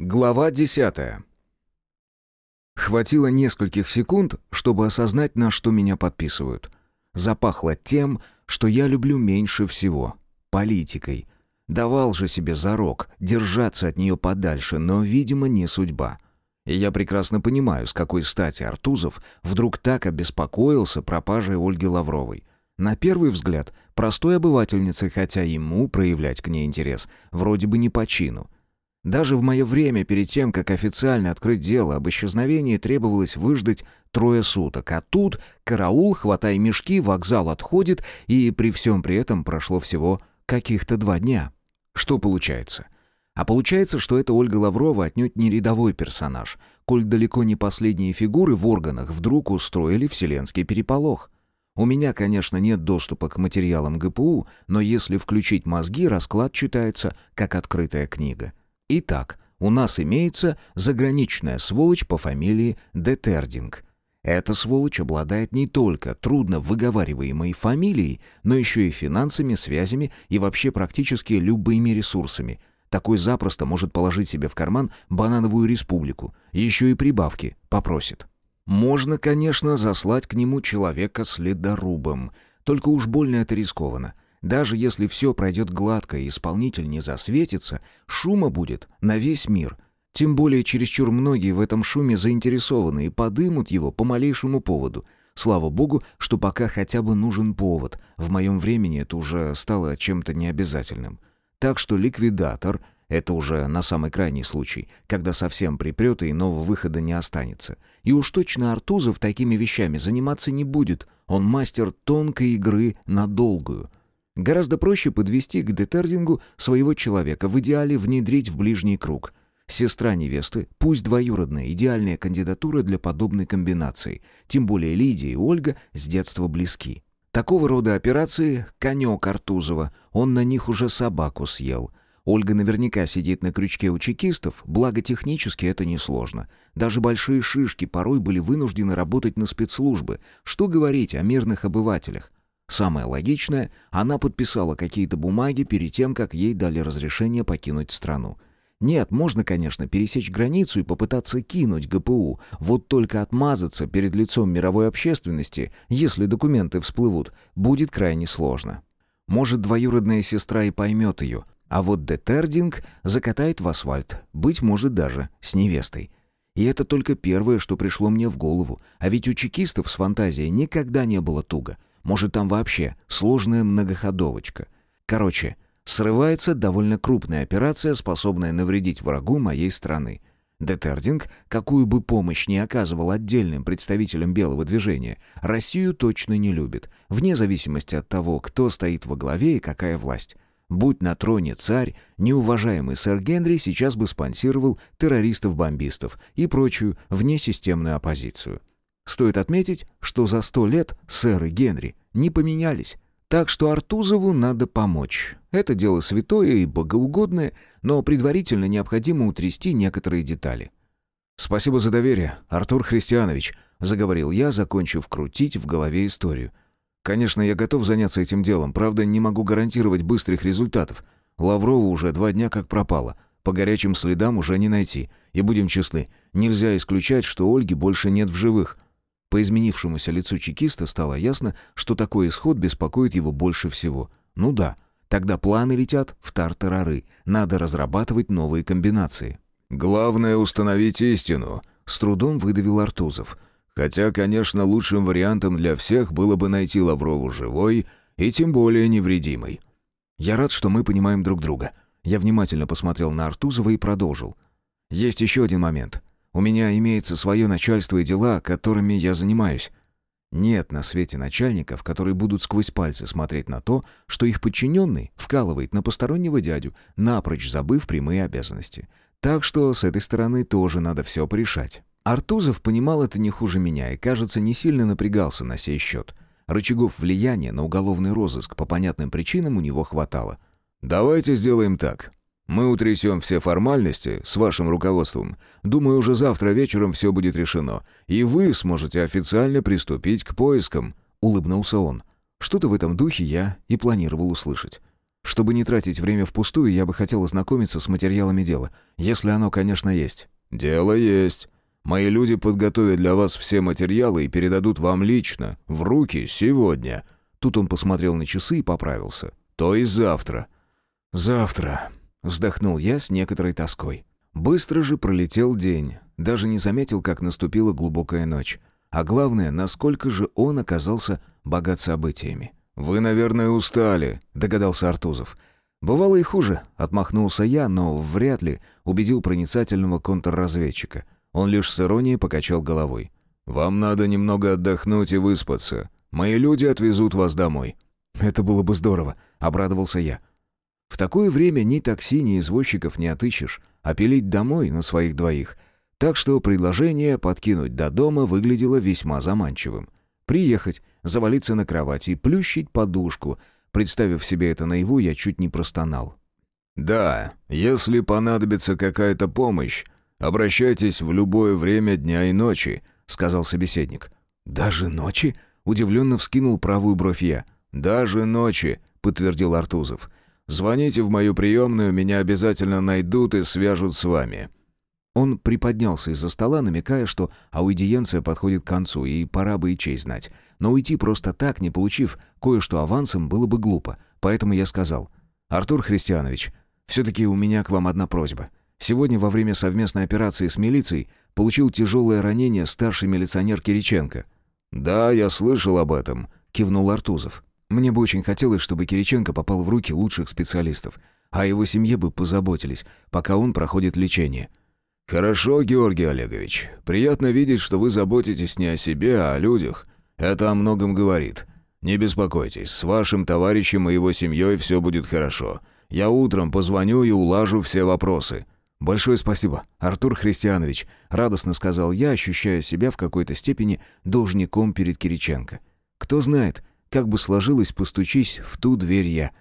Глава десятая. Хватило нескольких секунд, чтобы осознать, на что меня подписывают. Запахло тем, что я люблю меньше всего — политикой. Давал же себе зарок держаться от нее подальше, но, видимо, не судьба. И я прекрасно понимаю, с какой стати Артузов вдруг так обеспокоился пропажей Ольги Лавровой. На первый взгляд, простой обывательницы, хотя ему проявлять к ней интерес вроде бы не по чину — даже в мое время, перед тем, как официально открыть дело об исчезновении, требовалось выждать трое суток. А тут караул, хватай мешки, вокзал отходит, и при всем при этом прошло всего каких-то два дня. Что получается? А получается, что эта Ольга Лаврова отнюдь не рядовой персонаж, коль далеко не последние фигуры в органах вдруг устроили вселенский переполох. У меня, конечно, нет доступа к материалам ГПУ, но если включить мозги, расклад читается как открытая книга. Итак, у нас имеется заграничная сволочь по фамилии Детердинг. Эта сволочь обладает не только трудно выговариваемой фамилией, но еще и финансами, связями и вообще практически любыми ресурсами. Такой запросто может положить себе в карман банановую республику, еще и прибавки попросит. Можно, конечно, заслать к нему человека следорубом, только уж больно это рискованно. Даже если все пройдет гладко и исполнитель не засветится, шума будет на весь мир. Тем более чересчур многие в этом шуме заинтересованы и подымут его по малейшему поводу. Слава богу, что пока хотя бы нужен повод. В моем времени это уже стало чем-то необязательным. Так что ликвидатор — это уже на самый крайний случай, когда совсем припрет и иного выхода не останется. И уж точно Артузов такими вещами заниматься не будет. Он мастер тонкой игры на долгую — Гораздо проще подвести к детердингу своего человека, в идеале внедрить в ближний круг. Сестра невесты, пусть двоюродная, идеальная кандидатура для подобной комбинации. Тем более Лидия и Ольга с детства близки. Такого рода операции — конек Артузова, он на них уже собаку съел. Ольга наверняка сидит на крючке у чекистов, благо технически это несложно. Даже большие шишки порой были вынуждены работать на спецслужбы. Что говорить о мирных обывателях? Самое логичное, она подписала какие-то бумаги перед тем, как ей дали разрешение покинуть страну. Нет, можно, конечно, пересечь границу и попытаться кинуть ГПУ, вот только отмазаться перед лицом мировой общественности, если документы всплывут, будет крайне сложно. Может, двоюродная сестра и поймет ее, а вот Детердинг закатает в асфальт, быть может даже с невестой. И это только первое, что пришло мне в голову, а ведь у чекистов с фантазией никогда не было туго — может, там вообще сложная многоходовочка. Короче, срывается довольно крупная операция, способная навредить врагу моей страны. Детердинг, какую бы помощь ни оказывал отдельным представителям белого движения, Россию точно не любит, вне зависимости от того, кто стоит во главе и какая власть. Будь на троне царь, неуважаемый сэр Генри сейчас бы спонсировал террористов-бомбистов и прочую внесистемную оппозицию. Стоит отметить, что за сто лет сэр и Генри не поменялись. Так что Артузову надо помочь. Это дело святое и богоугодное, но предварительно необходимо утрясти некоторые детали. «Спасибо за доверие, Артур Христианович», — заговорил я, закончив крутить в голове историю. «Конечно, я готов заняться этим делом, правда, не могу гарантировать быстрых результатов. Лаврова уже два дня как пропала. По горячим следам уже не найти. И будем честны, нельзя исключать, что Ольги больше нет в живых. По изменившемуся лицу чекиста стало ясно, что такой исход беспокоит его больше всего. Ну да, тогда планы летят в тартарары. Надо разрабатывать новые комбинации. «Главное — установить истину», — с трудом выдавил Артузов. «Хотя, конечно, лучшим вариантом для всех было бы найти Лаврову живой и тем более невредимой». «Я рад, что мы понимаем друг друга». Я внимательно посмотрел на Артузова и продолжил. «Есть еще один момент. У меня имеется свое начальство и дела, которыми я занимаюсь. Нет на свете начальников, которые будут сквозь пальцы смотреть на то, что их подчиненный вкалывает на постороннего дядю, напрочь забыв прямые обязанности. Так что с этой стороны тоже надо все порешать. Артузов понимал это не хуже меня и, кажется, не сильно напрягался на сей счет. Рычагов влияния на уголовный розыск по понятным причинам у него хватало. «Давайте сделаем так. Мы утрясем все формальности с вашим руководством. Думаю, уже завтра вечером все будет решено, и вы сможете официально приступить к поискам», — улыбнулся он. Что-то в этом духе я и планировал услышать. Чтобы не тратить время впустую, я бы хотел ознакомиться с материалами дела, если оно, конечно, есть». «Дело есть. Мои люди подготовят для вас все материалы и передадут вам лично, в руки, сегодня». Тут он посмотрел на часы и поправился. «То есть завтра». «Завтра», — вздохнул я с некоторой тоской. Быстро же пролетел день. Даже не заметил, как наступила глубокая ночь. А главное, насколько же он оказался богат событиями. «Вы, наверное, устали», — догадался Артузов. «Бывало и хуже», — отмахнулся я, но вряд ли убедил проницательного контрразведчика. Он лишь с иронией покачал головой. «Вам надо немного отдохнуть и выспаться. Мои люди отвезут вас домой». «Это было бы здорово», — обрадовался я. «В такое время ни такси, ни извозчиков не отыщешь, а пилить домой на своих двоих. Так что предложение подкинуть до дома выглядело весьма заманчивым. Приехать, завалиться на кровати и плющить подушку. Представив себе это наяву, я чуть не простонал. «Да, если понадобится какая-то помощь, обращайтесь в любое время дня и ночи», — сказал собеседник. «Даже ночи?» — удивленно вскинул правую бровь я. «Даже ночи», — подтвердил Артузов. «Звоните в мою приемную, меня обязательно найдут и свяжут с вами». Он приподнялся из-за стола, намекая, что аудиенция подходит к концу, и пора бы и честь знать. Но уйти просто так, не получив кое-что авансом, было бы глупо. Поэтому я сказал, «Артур Христианович, все-таки у меня к вам одна просьба. Сегодня во время совместной операции с милицией получил тяжелое ранение старший милиционер Кириченко». «Да, я слышал об этом», — кивнул Артузов. «Мне бы очень хотелось, чтобы Кириченко попал в руки лучших специалистов, а его семье бы позаботились, пока он проходит лечение». «Хорошо, Георгий Олегович. Приятно видеть, что вы заботитесь не о себе, а о людях. Это о многом говорит. Не беспокойтесь, с вашим товарищем и его семьей все будет хорошо. Я утром позвоню и улажу все вопросы». «Большое спасибо, Артур Христианович», — радостно сказал я, ощущая себя в какой-то степени должником перед Кириченко. «Кто знает, как бы сложилось, постучись в ту дверь я».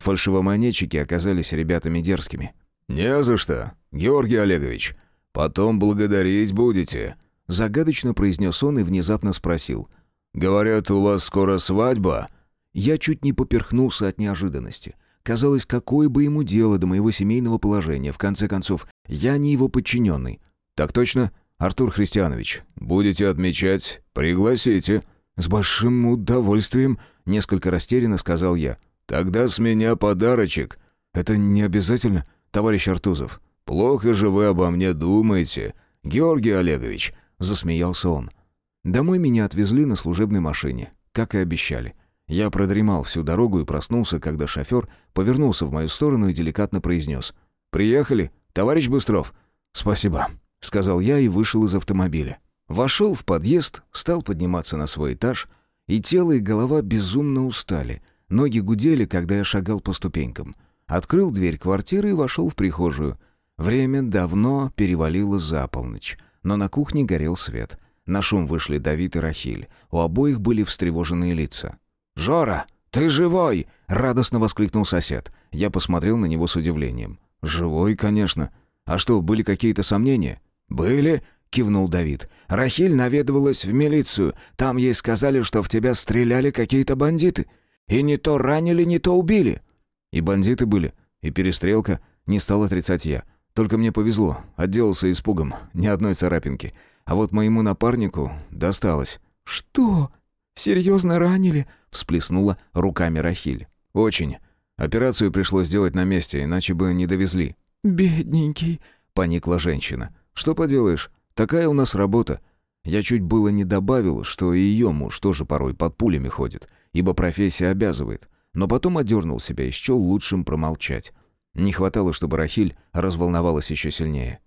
Фальшивомонетчики оказались ребятами дерзкими. «Не за что, Георгий Олегович. «Потом благодарить будете», — загадочно произнес он и внезапно спросил. «Говорят, у вас скоро свадьба?» Я чуть не поперхнулся от неожиданности. Казалось, какое бы ему дело до моего семейного положения. В конце концов, я не его подчиненный. «Так точно, Артур Христианович. Будете отмечать? Пригласите». «С большим удовольствием», — несколько растерянно сказал я. «Тогда с меня подарочек». «Это не обязательно, товарищ Артузов». «Плохо же вы обо мне думаете, Георгий Олегович», — засмеялся он. Домой меня отвезли на служебной машине, как и обещали. Я продремал всю дорогу и проснулся, когда шофер повернулся в мою сторону и деликатно произнес. «Приехали, товарищ Быстров?» «Спасибо», — сказал я и вышел из автомобиля. Вошел в подъезд, стал подниматься на свой этаж, и тело и голова безумно устали. Ноги гудели, когда я шагал по ступенькам. Открыл дверь квартиры и вошел в прихожую — Время давно перевалило за полночь, но на кухне горел свет. На шум вышли Давид и Рахиль. У обоих были встревоженные лица. «Жора, ты живой!» — радостно воскликнул сосед. Я посмотрел на него с удивлением. «Живой, конечно. А что, были какие-то сомнения?» «Были?» — кивнул Давид. «Рахиль наведывалась в милицию. Там ей сказали, что в тебя стреляли какие-то бандиты. И не то ранили, не то убили». «И бандиты были, и перестрелка», — не стал отрицать я. Только мне повезло, отделался испугом, ни одной царапинки. А вот моему напарнику досталось. «Что? Серьезно ранили?» — всплеснула руками Рахиль. «Очень. Операцию пришлось сделать на месте, иначе бы не довезли». «Бедненький», — поникла женщина. «Что поделаешь, такая у нас работа. Я чуть было не добавил, что и ее муж тоже порой под пулями ходит, ибо профессия обязывает. Но потом одернул себя и счел лучшим промолчать. Не хватало, чтобы Рахиль разволновалась еще сильнее.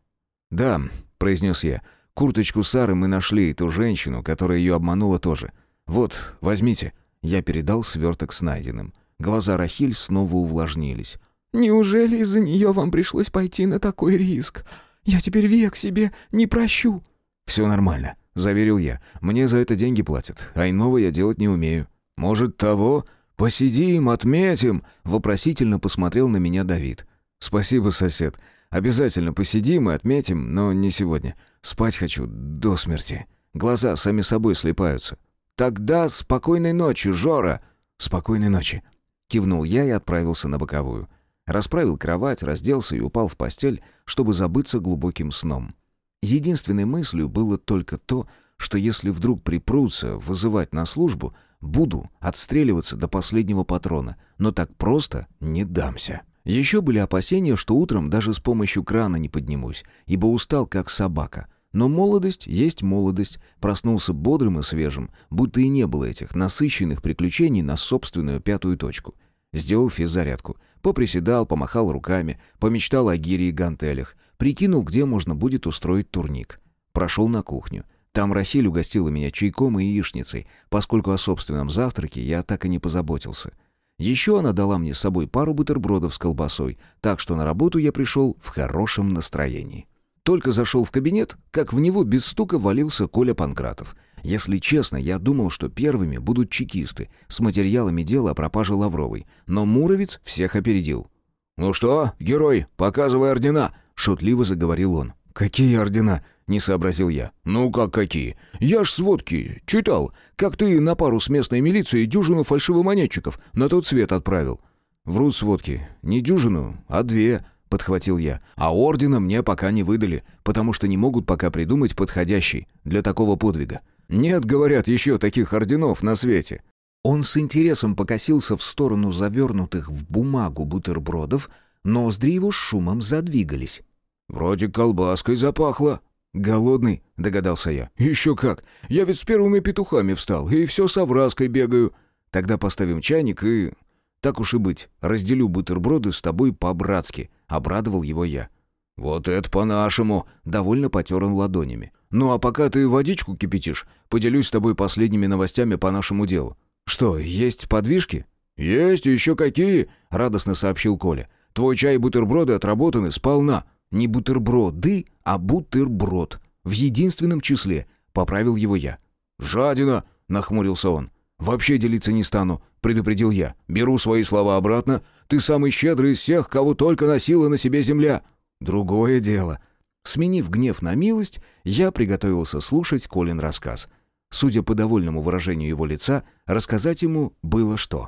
«Да», — произнес я, — «курточку Сары мы нашли, и ту женщину, которая ее обманула тоже. Вот, возьмите». Я передал сверток с найденным. Глаза Рахиль снова увлажнились. «Неужели из-за нее вам пришлось пойти на такой риск? Я теперь век себе не прощу». «Все нормально», — заверил я. «Мне за это деньги платят, а иного я делать не умею». «Может, того?» «Посидим, отметим!» — вопросительно посмотрел на меня Давид. «Спасибо, сосед. Обязательно посидим и отметим, но не сегодня. Спать хочу до смерти. Глаза сами собой слепаются». «Тогда спокойной ночи, Жора!» «Спокойной ночи». Кивнул я и отправился на боковую. Расправил кровать, разделся и упал в постель, чтобы забыться глубоким сном. Единственной мыслью было только то, что если вдруг припрутся вызывать на службу, буду отстреливаться до последнего патрона, но так просто не дамся. Еще были опасения, что утром даже с помощью крана не поднимусь, ибо устал как собака. Но молодость есть молодость, проснулся бодрым и свежим, будто и не было этих насыщенных приключений на собственную пятую точку. Сделал физзарядку, поприседал, помахал руками, помечтал о гире и гантелях, прикинул, где можно будет устроить турник. Прошел на кухню. Там Рахиль угостила меня чайком и яичницей, поскольку о собственном завтраке я так и не позаботился. Еще она дала мне с собой пару бутербродов с колбасой, так что на работу я пришел в хорошем настроении. Только зашел в кабинет, как в него без стука валился Коля Панкратов. Если честно, я думал, что первыми будут чекисты с материалами дела о пропаже Лавровой, но Муровец всех опередил. «Ну что, герой, показывай ордена!» — шутливо заговорил он. «Какие ордена?» — не сообразил я. «Ну как какие? Я ж сводки читал, как ты на пару с местной милицией дюжину фальшивомонетчиков на тот свет отправил». «Врут сводки. Не дюжину, а две», — подхватил я. «А ордена мне пока не выдали, потому что не могут пока придумать подходящий для такого подвига. Нет, говорят, еще таких орденов на свете». Он с интересом покосился в сторону завернутых в бумагу бутербродов, ноздри его шумом задвигались. «Вроде колбаской запахло». «Голодный?» — догадался я. «Еще как! Я ведь с первыми петухами встал, и все с овраской бегаю». «Тогда поставим чайник и...» «Так уж и быть, разделю бутерброды с тобой по-братски», — обрадовал его я. «Вот это по-нашему!» — довольно потер он ладонями. «Ну а пока ты водичку кипятишь, поделюсь с тобой последними новостями по нашему делу». «Что, есть подвижки?» «Есть, еще какие!» — радостно сообщил Коля. «Твой чай и бутерброды отработаны сполна». Не бутерброды, а бутерброд. В единственном числе. Поправил его я. «Жадина!» — нахмурился он. «Вообще делиться не стану», — предупредил я. «Беру свои слова обратно. Ты самый щедрый из всех, кого только носила на себе земля». «Другое дело». Сменив гнев на милость, я приготовился слушать Колин рассказ. Судя по довольному выражению его лица, рассказать ему было что.